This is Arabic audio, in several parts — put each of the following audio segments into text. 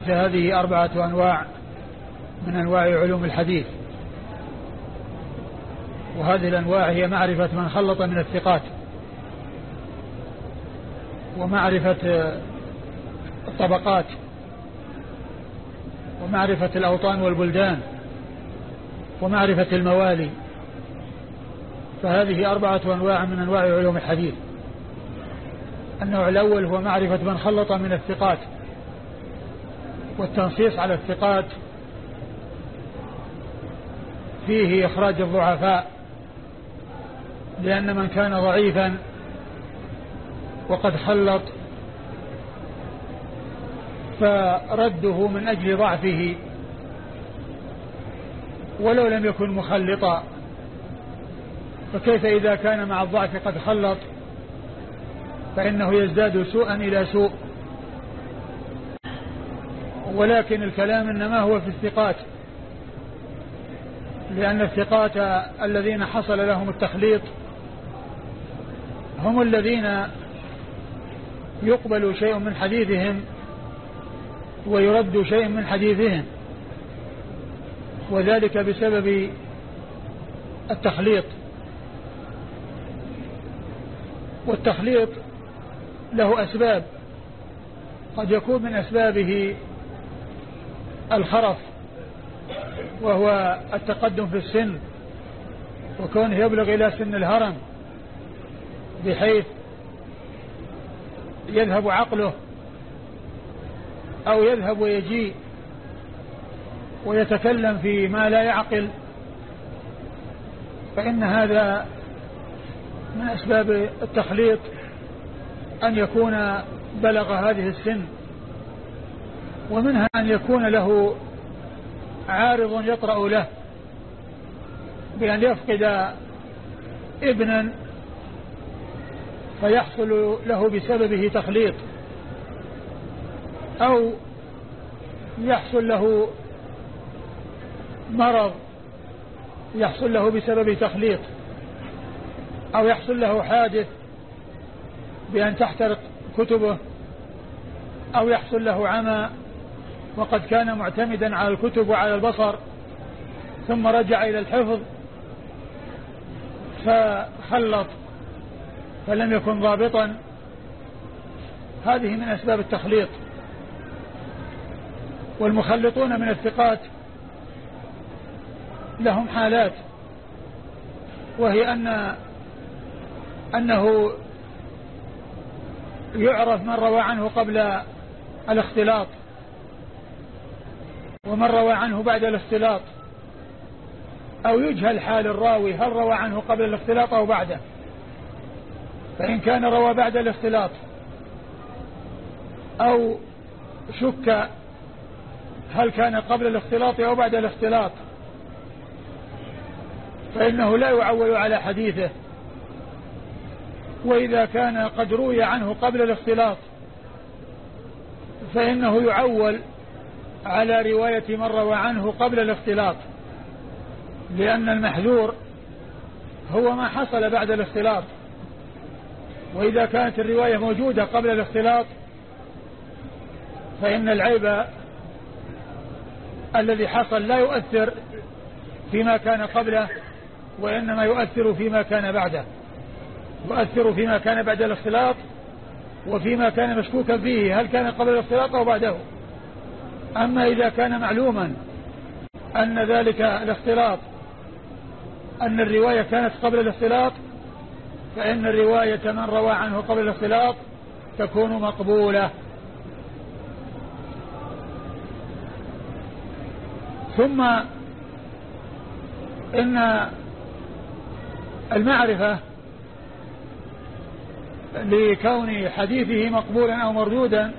هذه أربعة أنواع من أنواع علوم الحديث. وهذه الأنواع هي معرفة من خلط من الثقات ومعرفة الطبقات ومعرفة الأوطان والبلدان ومعرفة الموالي. فهذه أربعة أنواع من أنواع علوم الحديث. النوع الأول هو معرفة من خلط من الثقات. والتنصيص على الثقات فيه إخراج الضعفاء لأن من كان ضعيفا وقد خلط فرده من أجل ضعفه ولو لم يكن مخلطا. فكيف إذا كان مع الضعف قد خلط؟ فإنه يزداد سوءا إلى سوء. ولكن الكلام إنما هو في الثقات. لأن الثقات الذين حصل لهم التخليط هم الذين يقبل شيء من حديثهم ويرد شيء من حديثهم وذلك بسبب التخليط. والتخليط له أسباب قد يكون من أسبابه الخرف وهو التقدم في السن وكونه يبلغ إلى سن الهرم بحيث يذهب عقله أو يذهب ويجيء ويتكلم في ما لا يعقل. فإن هذا من أسباب التخليط أن يكون بلغ هذه السن. ومنها أن يكون له عارض يطرأ له بأن يفقد ابنا فيحصل له بسببه تخليط أو يحصل له مرض يحصل له بسبب تخليط أو يحصل له حادث بأن تحترق كتبه أو يحصل له عمى وقد كان معتمدا على الكتب وعلى البصر ثم رجع إلى الحفظ فخلط فلم يكن ضابطا. هذه من أسباب التخليط. والمخلطون من الثقات لهم حالات وهي أن أنه يعرف من روى عنه قبل الاختلاط. ومن روى عنه بعد الاختلاط أو يجهل حال الراوي هل روى عنه قبل الاختلاط أو بعده؟ فإن كان روى بعد الاختلاط أو شك هل كان قبل الاختلاط أو بعد الاختلاط فإنه لا يعول على حديثه. وإذا كان قد روي عنه قبل الاختلاط فإنه يعول على رواية من روى عنه قبل الاختلاط لأن المحذور هو ما حصل بعد الاختلاط. وإذا كانت الرواية موجودة قبل الاختلاط فإن العيب الذي حصل لا يؤثر فيما كان قبله وإنما يؤثر فيما كان بعده. يؤثر فيما كان بعد الاختلاط وفيما كان مشكوكا فيه هل كان قبل الاختلاط أو بعده. أما إذا كان معلوما أن ذلك الاختلاط أن الرواية كانت قبل الاختلاط فإن الرواية من روى عنه قبل الاختلاط تكون مقبولة. ثم إن المعرفة لكون حديثه مقبولا أو مردودا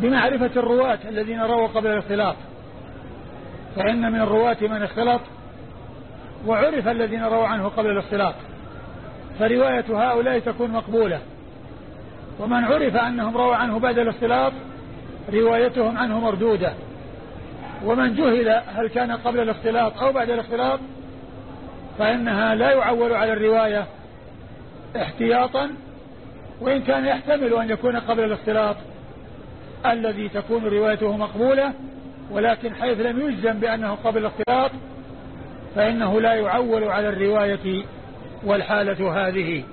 بمعرفة الرواة الذين رووا قبل الاختلاط. فإن من الرواة من اختلط وعرف الذين رووا عنه قبل الاختلاط. فرواية هؤلاء تكون مقبولة. ومن عرف أنهم رووا عنه بعد الاختلاط روايتهم عنه مردودة. ومن جهل هل كان قبل الاختلاط أو بعد الاختلاط فإنها لا يعول على الرواية احتياطا وإن كان يحتمل أن يكون قبل الاختلاط الذي تكون روايته مقبولة ولكن حيث لم يجزم بأنه قبل الاختلاط فإنه لا يعول على الرواية والحالة هذه.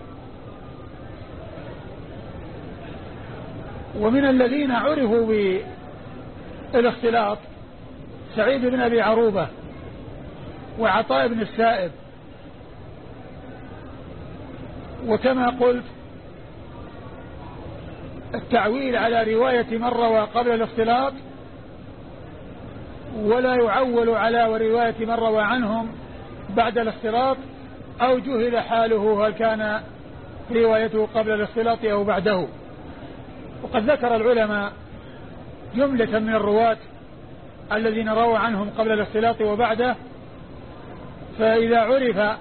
ومن الذين عرفوا بالاختلاط سعيد بن أبي عروبة وعطاء بن السائب. وكما قلت التعويل على رواية من روى قبل الاختلاط ولا يعول على رواية من روى عنهم بعد الاختلاط أو جهل حاله هل كان روايته قبل الاختلاط أو بعده. وقد ذكر العلماء جملة من الرواة الذين رووا عنهم قبل الاختلاط وبعده فإذا عرف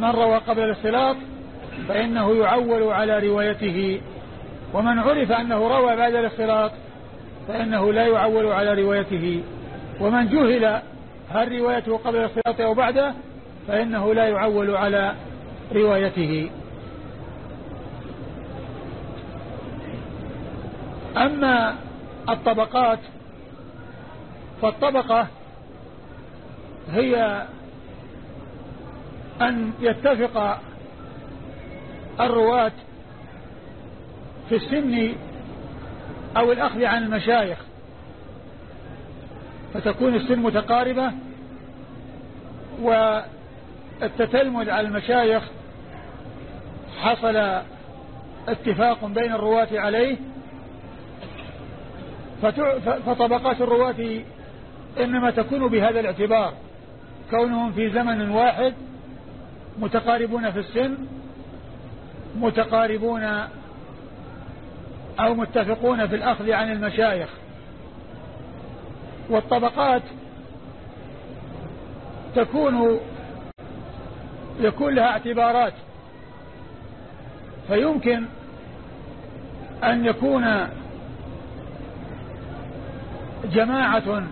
من روى قبل الاختلاط فإنه يعول على روايته ومن عرف أنه روى بعد الاختلاط فإنه لا يعول على روايته. ومن جهل هل روايته قبل الاختلاط أو بعده فإنه لا يعول على روايته. أما الطبقات فالطبقة هي أن يتفق الرواة في السن أو الأخذ عن المشايخ فتكون السن متقاربة والتتلمذ على المشايخ حصل اتفاق بين الرواة عليه فطبقات الرواة إنما تكون بهذا الاعتبار كونهم في زمن واحد متقاربون في السن متقاربون أو متفقون في الأخذ عن المشايخ. والطبقات تكون يكون لها اعتبارات. فيمكن أن يكون جماعة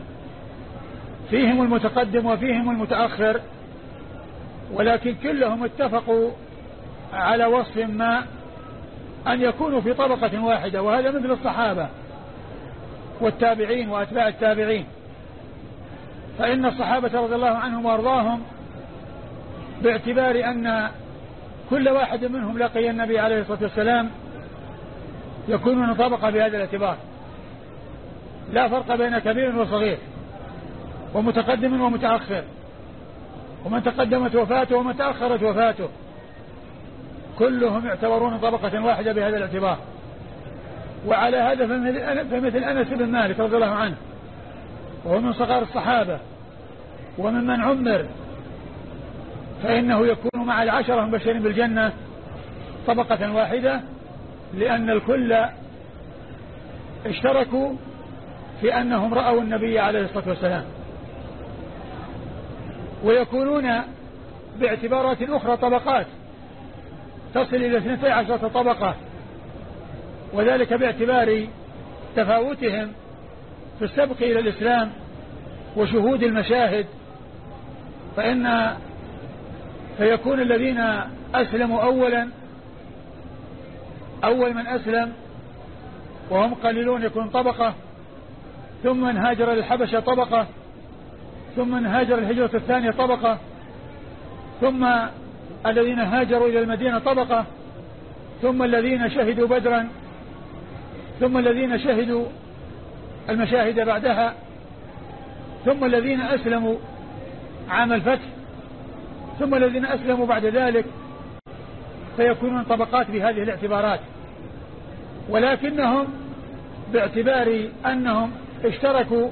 فيهم المتقدم وفيهم المتأخر ولكن كلهم اتفقوا على وصف ما أن يكونوا في طبقة واحدة وهذا مثل الصحابة والتابعين وأتباع التابعين. فإن الصحابة رضي الله عنهم وأرضاهم باعتبار أن كل واحد منهم لقي النبي عليه الصلاة والسلام يكونون طبقة بهذا الاعتبار. لا فرق بين كبير وصغير ومتقدم ومتأخر ومن تقدمت وفاته ومن تأخرت وفاته. كلهم يعتبرون طبقة واحدة بهذا الاعتبار. وعلى هذا فمثل أنس بن مالك رضي الله عنه وهو من صغار الصحابة وممن عمر فإنه يكون مع العشرة المبشرين بالجنة طبقة واحدة لأن الكل اشتركوا في أنهم رأوا النبي عليه الصلاة والسلام. ويكونون باعتبارات أخرى طبقات. تصل إلى 12 طبقة. وذلك باعتبار تفاوتهم في السبق إلى الإسلام وشهود المشاهد. فإن فيكون الذين أسلموا أولا أول من أسلم وهم قليلون يكون طبقة ثم من هاجر للحبشة طبقة ثم من هاجر الهجرة الثانية طبقة ثم الذين هاجروا إلى المدينة طبقة ثم الذين شهدوا بدرا ثم الذين شهدوا المشاهد بعدها ثم الذين أسلموا عام الفتح ثم الذين أسلموا بعد ذلك فيكونون طبقات بهذه الاعتبارات. ولكنهم باعتبار أنهم اشتركوا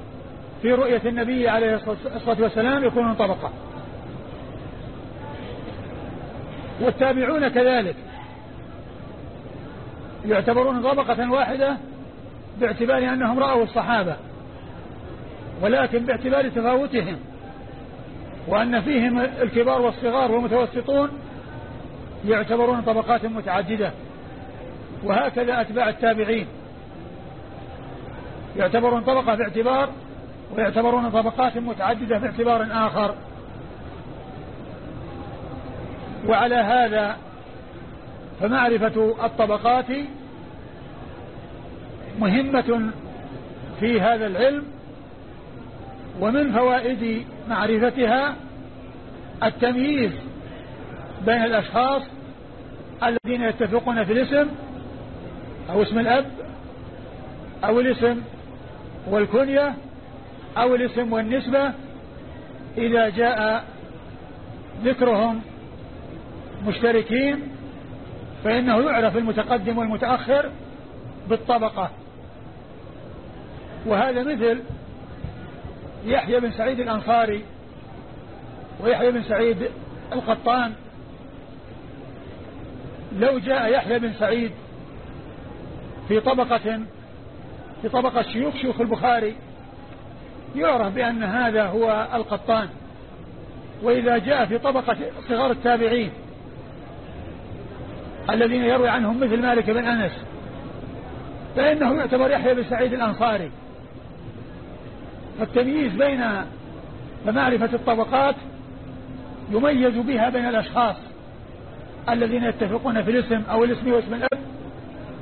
في رؤية النبي عليه الصلاة والسلام يكونون طبقة. والتابعون كذلك. يعتبرون طبقة واحدة باعتبار أنهم رأوا الصحابة ولكن باعتبار تفاوتهم وأن فيهم الكبار والصغار والمتوسطون يعتبرون طبقات متعددة وهكذا أتباع التابعين. يعتبرون طبقة باعتبار ويعتبرون طبقات متعددة باعتبار آخر. وعلى هذا فمعرفة الطبقات مهمة في هذا العلم ومن فوائد معرفتها التمييز بين الأشخاص الذين يتفقون في الاسم أو اسم الأب أو الاسم والكنية أو الاسم والنسبة إذا جاء ذكرهم مشتركين فإنه يعرف المتقدم والمتأخر بالطبقة. وهذا مثل يحيى بن سعيد الأنصاري ويحيى بن سعيد القطان. لو جاء يحيى بن سعيد في طبقة في طبقة شيوخ شيوخ البخاري يعرف بأن هذا هو القطان. وإذا جاء في طبقة صغار التابعين الذين يروي عنهم مثل مالك بن أنس. فإنه يعتبر يحيى بن سعيد الأنصاري. فالتمييز بين فمعرفة الطبقات يميز بها بين الأشخاص الذين يتفقون في الاسم أو الاسم واسم الأب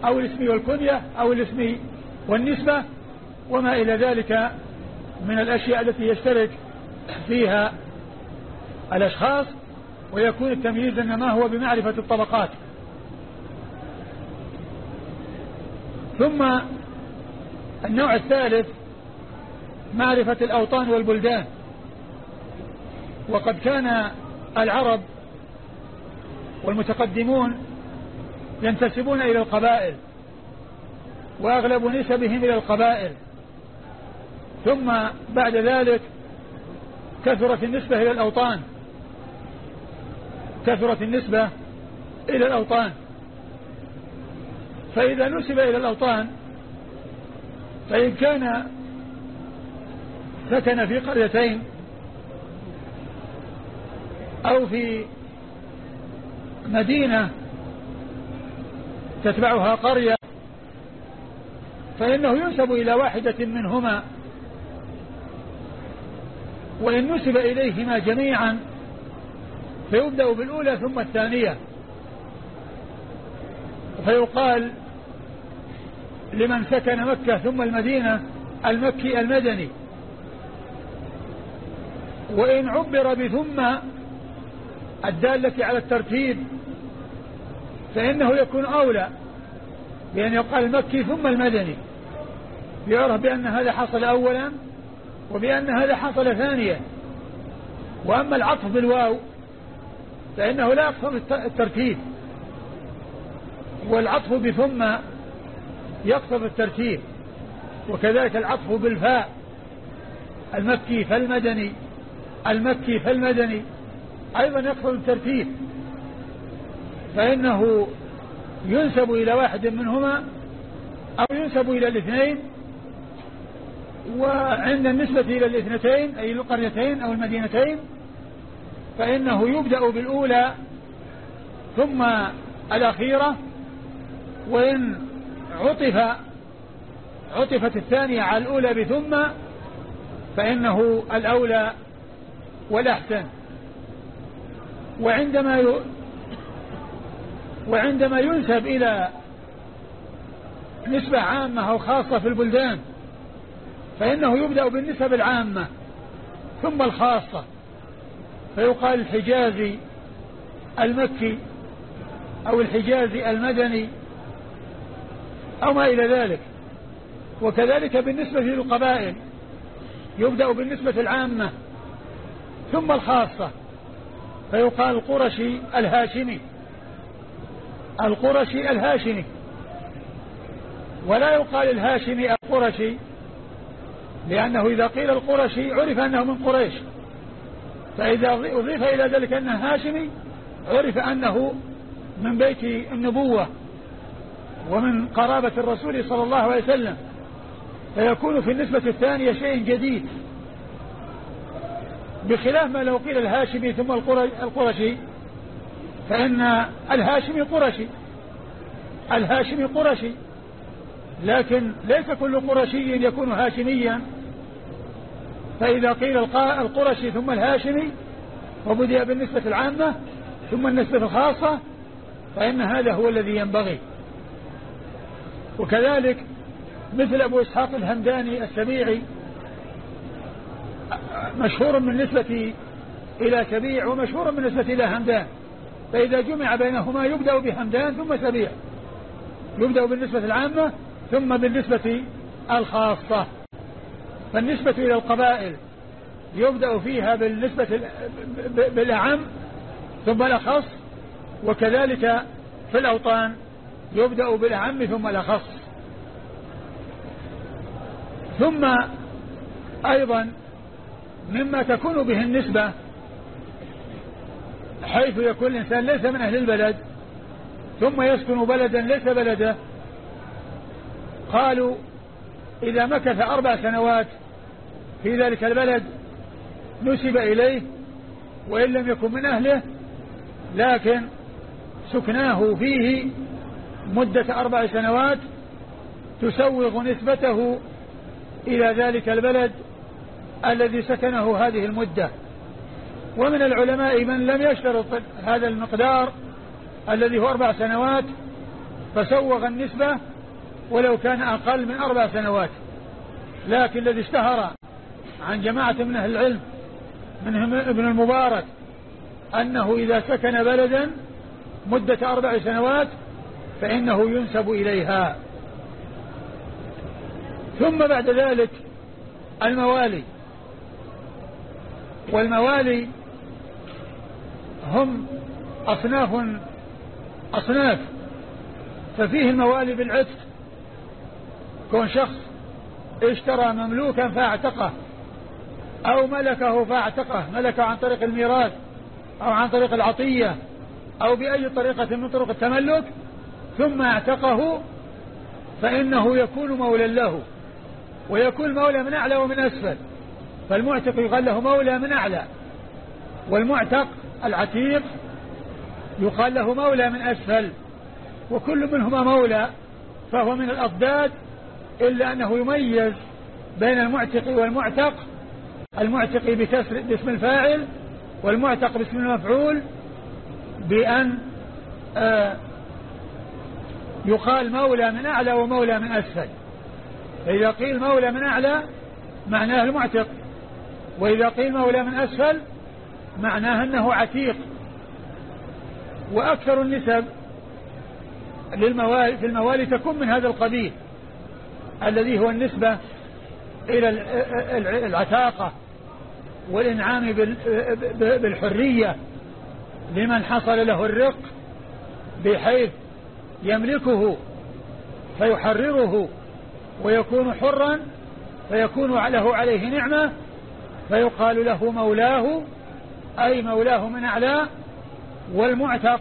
أو الاسم والكنية أو الاسم والنسبة وما إلى ذلك من الأشياء التي يشترك فيها الأشخاص. ويكون التمييز إنما هو بمعرفة الطبقات. ثم النوع الثالث معرفة الأوطان والبلدان. وقد كان العرب والمتقدمون ينتسبون إلى القبائل وأغلب نسبهم إلى القبائل. ثم بعد ذلك كثرت النسبة إلى الأوطان كثرت النسبة إلى الأوطان. فإذا نسب إلى الأوطان فإن كان سكن في قريتين أو في مدينة تتبعها قرية فإنه ينسب إلى واحدة منهما. وإن نسب إليهما جميعا فيبدأ بالأولى ثم الثانية. فيقال لمن سكن مكة ثم المدينة المكي المدني. وإن عبر بثم الدالة على الترتيب فإنه يكون أولى بأن يقال المكي ثم المدني. يعرف بأن هذا حصل أولا وبأن هذا حصل ثانيا. وأما العطف بالواو فإنه لا يقصد الترتيب. والعطف بثم يقصد الترتيب وكذلك العطف بالفاء المكي فالمدني المكي فالمدني أيضا يقصد الترتيب فإنه ينسب إلى واحد منهما أو ينسب إلى الاثنين وعند النسبة إلى الاثنتين أي القريتين أو المدينتين فإنه يبدأ بالأولى ثم الأخيرة وإن عطف عطفت الثانية على الأولى بثم فإنه الأولى والأحسن وعندما ي... وعندما ينسب إلى نسبة عامة أو خاصة في البلدان فإنه يبدأ بالنسب العامة ثم الخاصة. فيقال الحجازي المكي أو الحجازي المدني أو ما إلى ذلك. وكذلك بالنسبة للقبائل يبدأ بالنسبة العامة ثم الخاصة فيقال القرشي الهاشمي. القرشي الهاشمي. ولا يقال الهاشمي القرشي لأنه إذا قيل القرشي عرف أنه من قريش. فإذا أضيف إلى ذلك أنه هاشمي عرف أنه من بيت النبوة. ومن قرابة الرسول صلى الله عليه وسلم فيكون في النسبة الثانية شيء جديد. بخلاف ما لو قيل الهاشمي ثم القرشي فإن الهاشمي قرشي الهاشمي قرشي. لكن ليس كل قرشي يكون هاشميا. فإذا قيل القرشي ثم الهاشمي وبدأ بالنسبة العامة ثم النسبة الخاصة فإن هذا هو الذي ينبغي. وكذلك مثل أبو إسحاق الهمداني السبيعي مشهور بالنسبة إلى سبيع ومشهور بالنسبة إلى همدان. فإذا جمع بينهما يبدأ بهمدان ثم سبيع يبدأ بالنسبة العامة ثم بالنسبة الخاصة. فالنسبة إلى القبائل يبدأ فيها بالنسبة بالأعم ثم الأخص وكذلك في الأوطان. يبدأ بالأعم ثم الأخص. ثم أيضا مما تكون به النسبة حيث يكون الإنسان ليس من أهل البلد ثم يسكن بلدا ليس بلده. قالوا إذا مكث أربع سنوات في ذلك البلد نسب إليه وإن لم يكن من أهله لكن سكناه فيه مدة أربع سنوات تسوغ نسبته إلى ذلك البلد الذي سكنه هذه المدة. ومن العلماء من لم يشترط هذا المقدار الذي هو أربع سنوات فسوغ النسبة ولو كان أقل من أربع سنوات. لكن الذي اشتهر عن جماعة من أهل العلم منهم ابن المبارك أنه إذا سكن بلدا مدة أربع سنوات فإنه ينسب إليها. ثم بعد ذلك الموالي. والموالي هم أصناف أصناف. ففيه الموالي بالعتق. كون شخص اشترى مملوكا فاعتقه أو ملكه فاعتقه ملكه عن طريق الميراث أو عن طريق العطية أو بأي طريقة من طرق التملك ثم اعتقه فإنه يكون مولى له ويكون مولى من أعلى ومن أسفل فالمعتق يقال له مولى من أعلى والمعتق العتيق يقال له مولى من أسفل وكل منهما مولى فهو من الأضداد إلا أنه يميز بين المعتق والمعتق المعتق بكسر باسم الفاعل والمعتق باسم المفعول بأن آه يقال مولى من أعلى ومولى من أسفل. فإذا قيل مولى من أعلى معناه المعتق. وإذا قيل مولى من أسفل معناه أنه عتيق. وأكثر النسب للموالي في الموالي تكون من هذا القبيل الذي هو النسبة إلى العتاقة والإنعام بالحرية لمن حصل له الرق بحيث يملكه فيحرره ويكون حرا فيكون له عليه نعمة فيقال له مولاه أي مولاه من أعلى والمعتق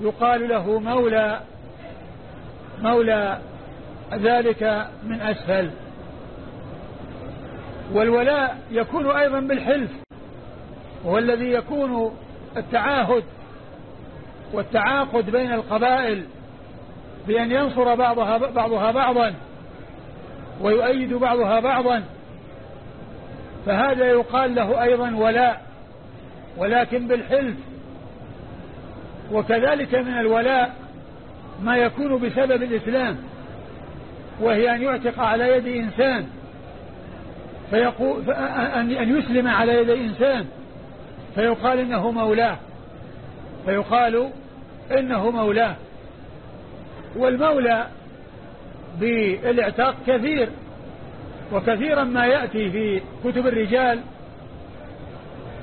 يقال له مولى مولى ذلك من أسفل والولاء يكون أيضا بالحلف وهو الذي يكون التعاهد والتعاقد بين القبائل. بأن ينصر بعضها بعضها بعضا ويؤيد بعضها بعضا. فهذا يقال له أيضا ولاء ولكن بالحلف. وكذلك من الولاء ما يكون بسبب الإسلام وهي أن يعتق على يد إنسان فيقول أن يسلم على يد إنسان فيقال إنه مولاه فيقال إنه مولاه. والمولى بالاعتاق كثير وكثيرا ما يأتي في كتب الرجال.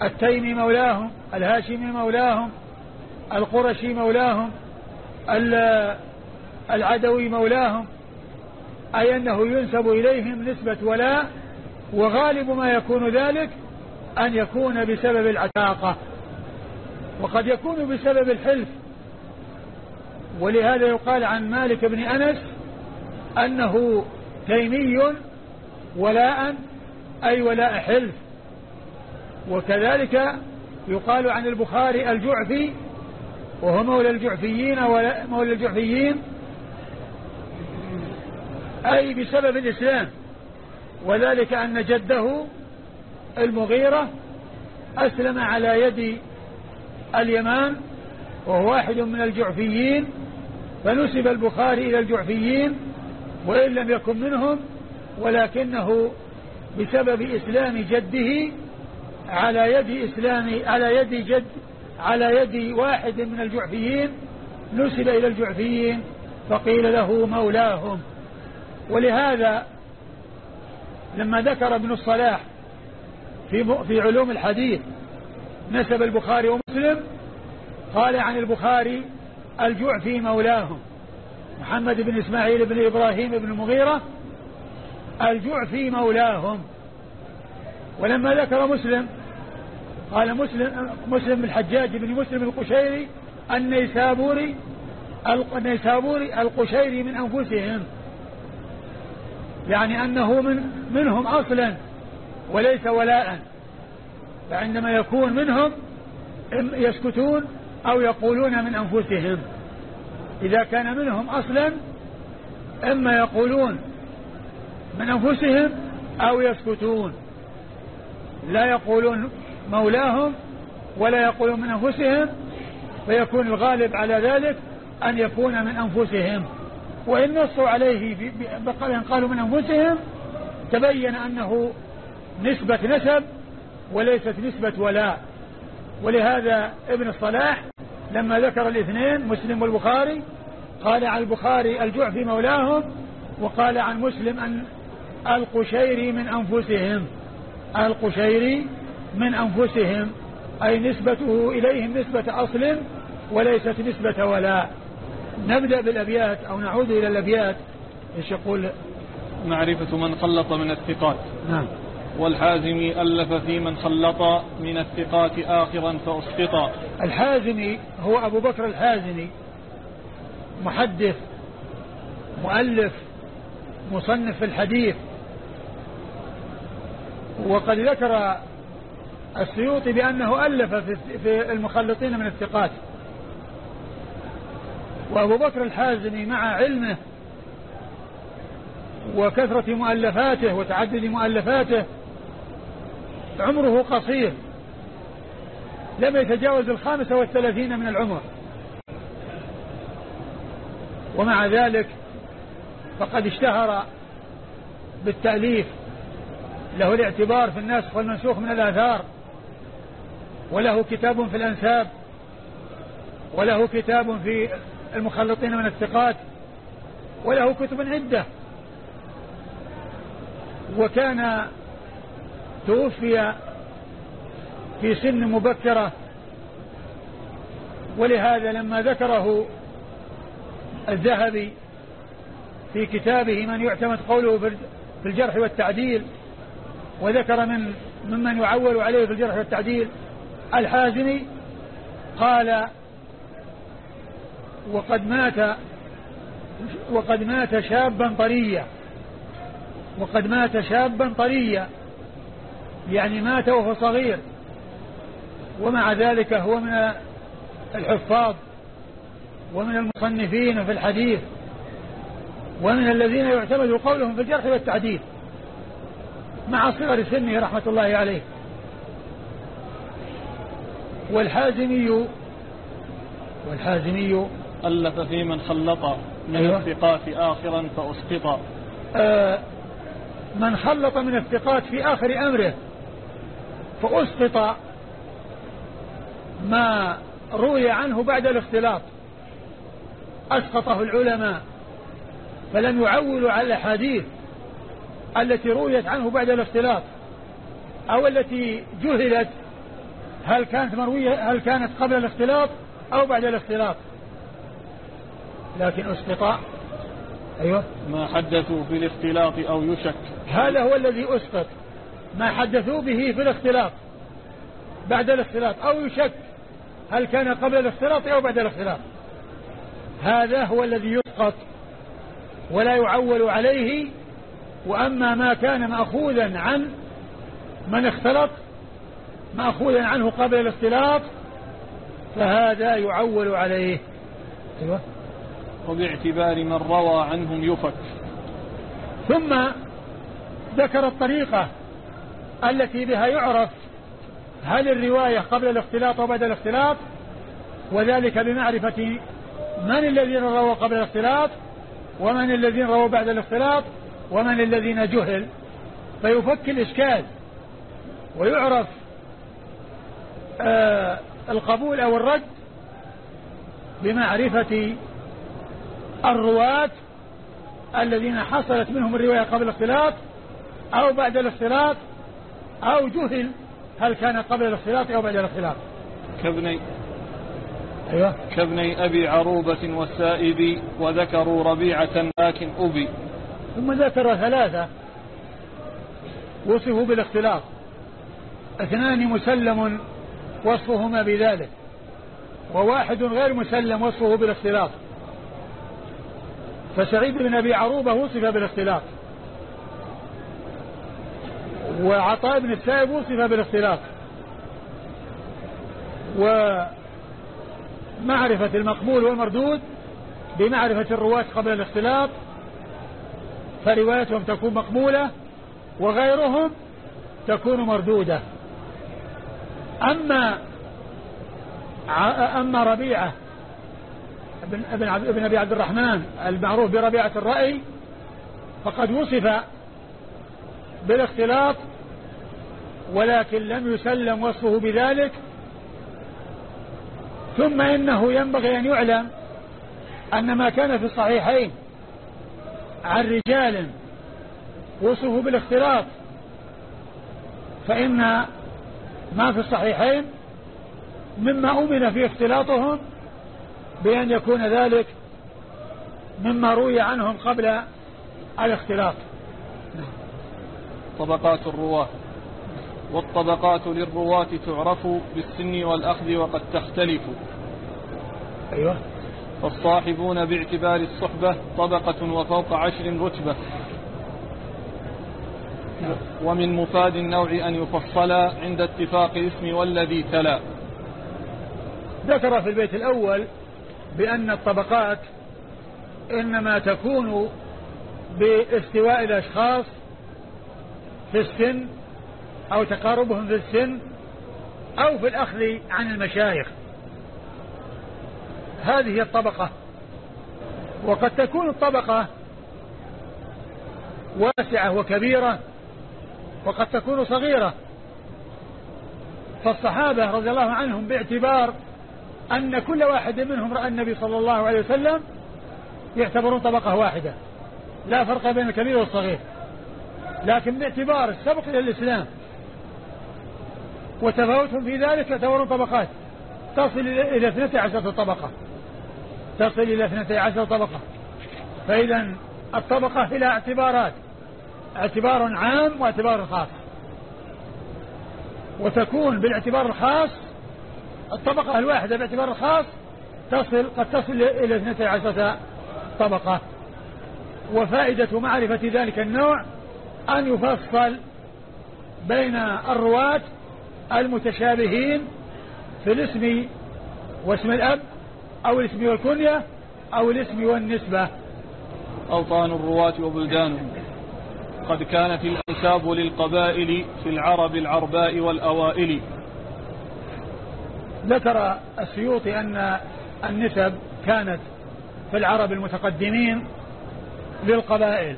التيمي مولاهم الهاشمي مولاهم القرشي مولاهم العدوي مولاهم أي أنه ينسب إليهم نسبة ولاء وغالب ما يكون ذلك أن يكون بسبب العتاقة. وقد يكون بسبب الحلف ولهذا يقال عن مالك بن أنس أنه تيمي ولاء أي ولاء حلف. وكذلك يقال عن البخاري الجعفي وهو مولى الجعفيين مولى الجعفيين أي بسبب الإسلام. وذلك أن جده المغيرة أسلم على يد اليمان وهو واحد من الجعفيين. فنسب البخاري إلى الجعفيين وإن لم يكن منهم ولكنه بسبب إسلام جده على يد إسلام على يد جد على يد واحد من الجعفيين نسب إلى الجعفيين فقيل له مولاهم. ولهذا لما ذكر ابن الصلاح في في علوم الحديث نسب البخاري ومسلم قال عن البخاري الجعفي مولاهم. محمد بن إسماعيل بن إبراهيم بن المغيرة الجعفي مولاهم. ولما ذكر مسلم قال مسلم مسلم الحجاج بن مسلم القشيري النيسابوري النيسابوري القشيري من أنفسهم. يعني أنه من منهم أصلا وليس ولاء. فعندما يكون منهم يسكتون أو يقولون من أنفسهم. إذا كان منهم أصلا إما يقولون من أنفسهم أو يسكتون. لا يقولون مولاهم ولا يقولون من أنفسهم فيكون الغالب على ذلك أن يكون من أنفسهم. وإن نصوا عليه بقال قالوا من أنفسهم تبين أنه نسبة نسب وليست نسبة ولاء. ولهذا ابن الصلاح لما ذكر الاثنين مسلم والبخاري قال عن البخاري الجعفي مولاهم وقال عن مسلم أن القشيري من أنفسهم. القشيري من أنفسهم. أي نسبته إليهم نسبة أصل وليست نسبة ولاء. نبدأ بالأبيات أو نعود إلى الأبيات. إيش يقول؟ معرفة من خلط من الثقات. نعم. والحازمي ألف في من خلط من الثقات آخرا فأسقط. الحازمي هو أبو بكر الحازمي محدث مؤلف مصنف الحديث. وقد ذكر السيوطي بأنه ألف في المخلطين من الثقات. وأبو بكر الحازمي مع علمه وكثرة مؤلفاته وتعدد مؤلفاته عمره قصير. لم يتجاوز الخامسة والثلاثين من العمر. ومع ذلك فقد اشتهر بالتأليف. له الاعتبار في الناسخ والمنسوخ من الآثار. وله كتاب في الأنساب. وله كتاب في المخلطين من الثقات. وله كتب عدة. وكان توفي في سن مبكرة. ولهذا لما ذكره الذهبي في كتابه من يعتمد قوله في الجرح والتعديل وذكر من ممن يعول عليه في الجرح والتعديل الحازمي قال وقد مات وقد مات شابا طريا وقد مات شابا طريا. يعني مات وهو صغير. ومع ذلك هو من الحفاظ ومن المصنفين في الحديث ومن الذين يعتمد قولهم في الجرح والتعديل مع صغر سنه رحمة الله عليه. والحازمي والحازمي ألف في من خلط من أيوة. الثقات آخرا فأسقط. آه من خلط من الثقات في آخر أمره فأسقط ما روي عنه بعد الاختلاط. أسقطه العلماء فلم يعولوا على الأحاديث التي رويت عنه بعد الاختلاط أو التي جهلت هل كانت مروية هل كانت قبل الاختلاط أو بعد الاختلاط. لكن أسقط أيوة. ما حدثوا في الاختلاط أو يشك. هذا هو الذي أسقط. ما حدثوا به في الاختلاط بعد الاختلاط أو يشك هل كان قبل الاختلاط أو بعد الاختلاط. هذا هو الذي يسقط ولا يعول عليه وأما ما كان مأخوذا عن من اختلط مأخوذا عنه قبل الاختلاط فهذا يعول عليه. أيوة. وباعتبار من روى عنهم يفك. ثم ذكر الطريقة التي بها يعرف هل الرواية قبل الاختلاط وبعد الاختلاط وذلك بمعرفة من الذين رووا قبل الاختلاط ومن الذين رووا بعد الاختلاط ومن الذين جهل. فيفك الإشكال ويعرف آه القبول أو الرد بمعرفة الرواة الذين حصلت منهم الرواية قبل الاختلاط أو بعد الاختلاط أو جهل هل كان قبل الاختلاط أو بعد الاختلاط. كابني أيوة. كابني أبي عروبة والسائب وذكروا ربيعة لكن أبي. ثم ذكر ثلاثة وصفوا بالاختلاط. اثنان مسلم وصفهما بذلك وواحد غير مسلم وصفه بالاختلاط. فسعيد بن أبي عروبة وصف بالاختلاط. وعطاء بن السائب وصف بالاختلاط ومعرفة المقبول والمردود بمعرفة الرواة قبل الاختلاط فروايتهم تكون مقبولة وغيرهم تكون مردودة. أما أما ربيعة ابن, أبي عبد الرحمن المعروف بربيعة الرأي فقد وصف بالاختلاط ولكن لم يسلم وصفه بذلك. ثم إنه ينبغي أن يعلم أن ما كان في الصحيحين عن رجال وصفوا بالاختلاط فإن ما في الصحيحين مما أمن في اختلاطهم بأن يكون ذلك مما روي عنهم قبل الاختلاط. طبقات الرواة والطبقات للرواة تعرف بالسن والأخذ وقد تختلف. أيوة. فالصاحبون باعتبار الصحبة طبقة وفوق عشر رتبة. ومن مفاد النوع أن يفصل عند اتفاق الاسم والذي تلا. ذكر في البيت الأول بأن الطبقات إنما تكون باستواء الأشخاص في السن أو تقاربهم في السن أو في الأخذ عن المشايخ. هذه الطبقة. وقد تكون الطبقة واسعة وكبيرة وقد تكون صغيرة. فالصحابة رضي الله عنهم باعتبار أن كل واحد منهم رأى النبي صلى الله عليه وسلم يعتبرون طبقة واحدة. لا فرق بين الكبير والصغير. لكن باعتبار السبق إلى الإسلام وتفاوتهم في ذلك يعتبرون طبقات. تصل إلى 12 طبقة. تصل إلى 12 طبقة. فإذا الطبقة إلى اعتبارات. اعتبار عام واعتبار خاص. وتكون بالاعتبار الخاص الطبقة الواحدة باعتبار الخاص تصل قد تصل إلى 12 طبقة. وفائدة معرفة ذلك النوع أن يفصل بين الرواة المتشابهين في الاسم واسم الأب أو الاسم والكنية أو الاسم والنسبة. أوطان الرواة وبلدانهم. قد كانت الأنساب للقبائل في العرب العرباء والأوائل. ذكر السيوطي أن النسب كانت في العرب المتقدمين للقبائل.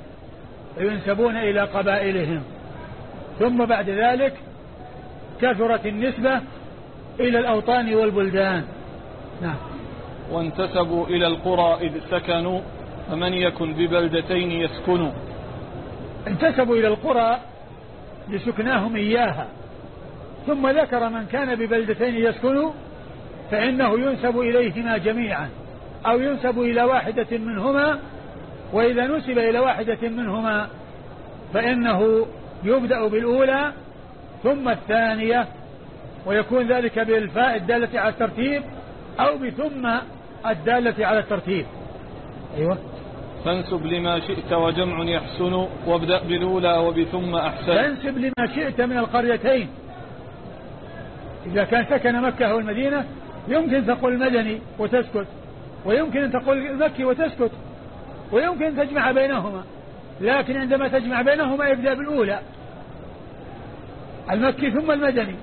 ينسبون إلى قبائلهم. ثم بعد ذلك كثرت النسبة إلى الأوطان والبلدان. نعم. وانتسبوا إلى القرى إذ سكنوا فمن يكن ببلدتين يسكن. انتسبوا إلى القرى لسكناهم إياها. ثم ذكر من كان ببلدتين يسكن فإنه ينسب إليهما جميعا أو ينسب إلى واحدة منهما وإذا نسب إلى واحدة منهما فإنه يبدأ بالأولى ثم الثانية ويكون ذلك بالفاء الدالة على الترتيب أو بثم الدالة على الترتيب. أيوة. فانسب لما شئت وجمع يحسن وابدأ بالأولى وبثم أحسن. فانسب لما شئت من القريتين. إذا كان سكن مكة أو المدينة يمكن تقول المدني وتسكت ويمكن أن تقول المكي وتسكت. ويمكن تجمع بينهما لكن عندما تجمع بينهما يبدأ بالأولى. المكي ثم المدني.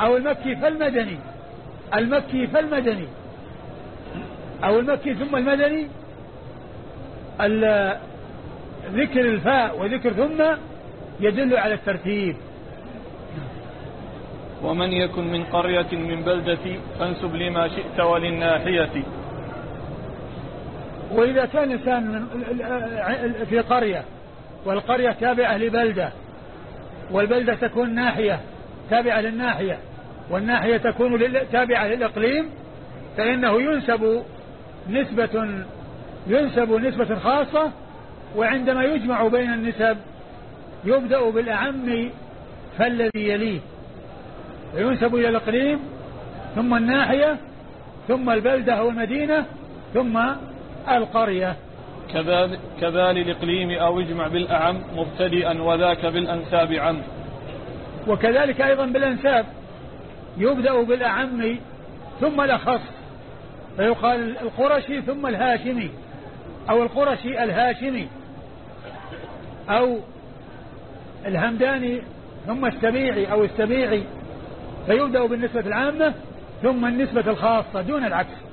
أو المكي فالمدني. المكي فالمدني. أو المكي ثم المدني. ذكر الفاء وذكر ثم يدل على الترتيب. ومن يكن من قرية من بلدة فانسب لما شئت وللناحية. وإذا كان إنسان في قرية والقرية تابعة لبلدة والبلدة تكون ناحية تابعة للناحية والناحية تكون تابعة للإقليم فإنه ينسب نسبة ينسب نسبة خاصة وعندما يجمع بين النسب يبدأ بالأعم فالذي يليه. وينسب إلى الإقليم ثم الناحية ثم البلدة أو المدينة ثم القرية. كذا للإقليم أو اجمع بالأعم مبتدئا وذاك بالأنساب عم. وكذلك أيضا بالأنساب. يبدأ بالأعم ثم الأخص. فيقال القرشي ثم الهاشمي. أو القرشي الهاشمي. أو الهمداني ثم السبيعي أو السبيعي فيبدأ بالنسبة العامة ثم النسبة الخاصة دون العكس.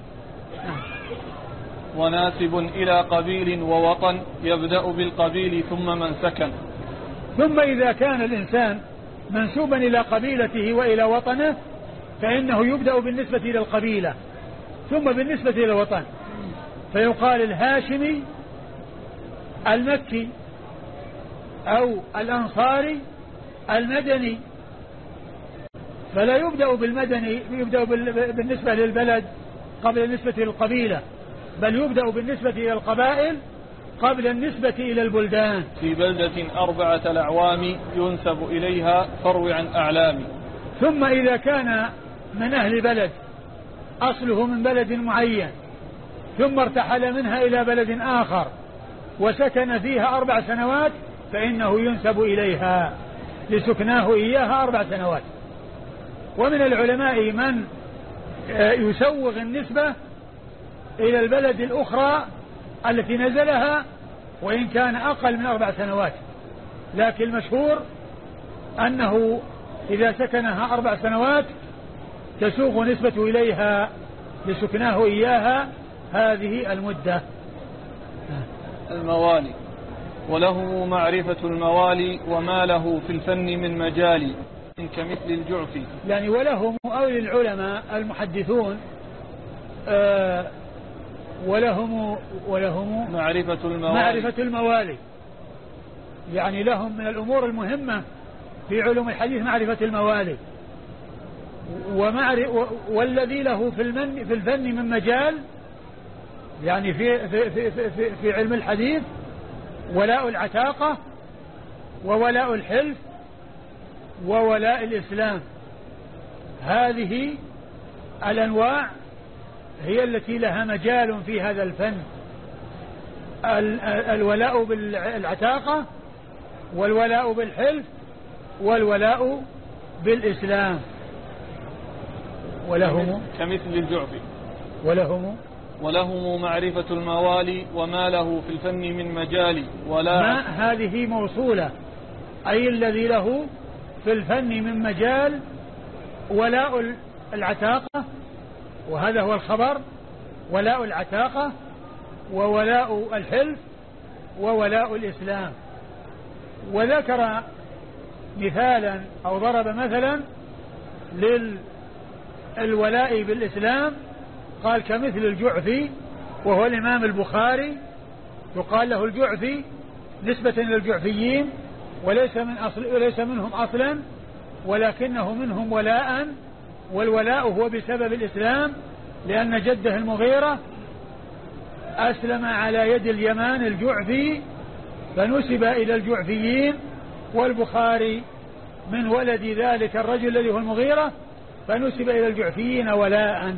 وناسب إلى قبيل ووطن يبدأ بالقبيل ثم من سكن. ثم إذا كان الإنسان منسوبا إلى قبيلته وإلى وطنه فإنه يبدأ بالنسبة إلى القبيلة ثم بالنسبة إلى الوطن. فيقال الهاشمي المكي أو الأنصاري المدني. فلا يبدأ بالمدني يبدأ بالنسبة للبلد قبل النسبة للقبيلة بل يبدأ بالنسبة إلى القبائل قبل النسبة إلى البلدان. في بلدة أربعة الأعوام ينسب إليها فروع عن أعلام. ثم إذا كان من أهل بلد أصله من بلد معين ثم ارتحل منها إلى بلد آخر وسكن فيها أربع سنوات فإنه ينسب إليها. لسكناه إياها أربع سنوات. ومن العلماء من آه، يسوغ النسبة إلى البلد الأخرى التي نزلها وإن كان أقل من أربع سنوات. لكن المشهور أنه إذا سكنها أربع سنوات تسوغ نسبة إليها لسكناه إياها هذه المدة. الموالي. وله معرفة الموالي وما له في الفن من مجال كمثل الجعفي. يعني ولهم أو للعلماء المحدثون آه ولهم ولهم معرفة الموالي. معرفة الموالي. يعني لهم من الأمور المهمة في علوم الحديث معرفة الموالي. ومعرف والذي له في المن في الفن من مجال يعني في في في في, في علم الحديث ولاء العتاقة وولاء الحلف وولاء الإسلام. هذه الأنواع هي التي لها مجال في هذا الفن. الولاء بالعتاقة والولاء بالحلف والولاء بالإسلام. ولهم كمثل الجعفي ولهم ولهم معرفة الموالي وما له في الفن من مجال ولا ما هذه موصولة أي الذي له في الفن من مجال ولاء العتاقة وهذا هو الخبر ولاء العتاقة وولاء الحلف وولاء الإسلام. وذكر مثالا أو ضرب مثلا للولاء بالإسلام قال كمثل الجعفي وهو الإمام البخاري يقال له الجعفي نسبة إلى الجعفيين وليس من أصل وليس منهم أصلا ولكنه منهم ولاء والولاء هو بسبب الإسلام لأن جده المغيرة أسلم على يد اليمان الجعفي فنسب إلى الجعفيين والبخاري من ولد ذلك الرجل الذي هو المغيرة فنسب إلى الجعفيين ولاء.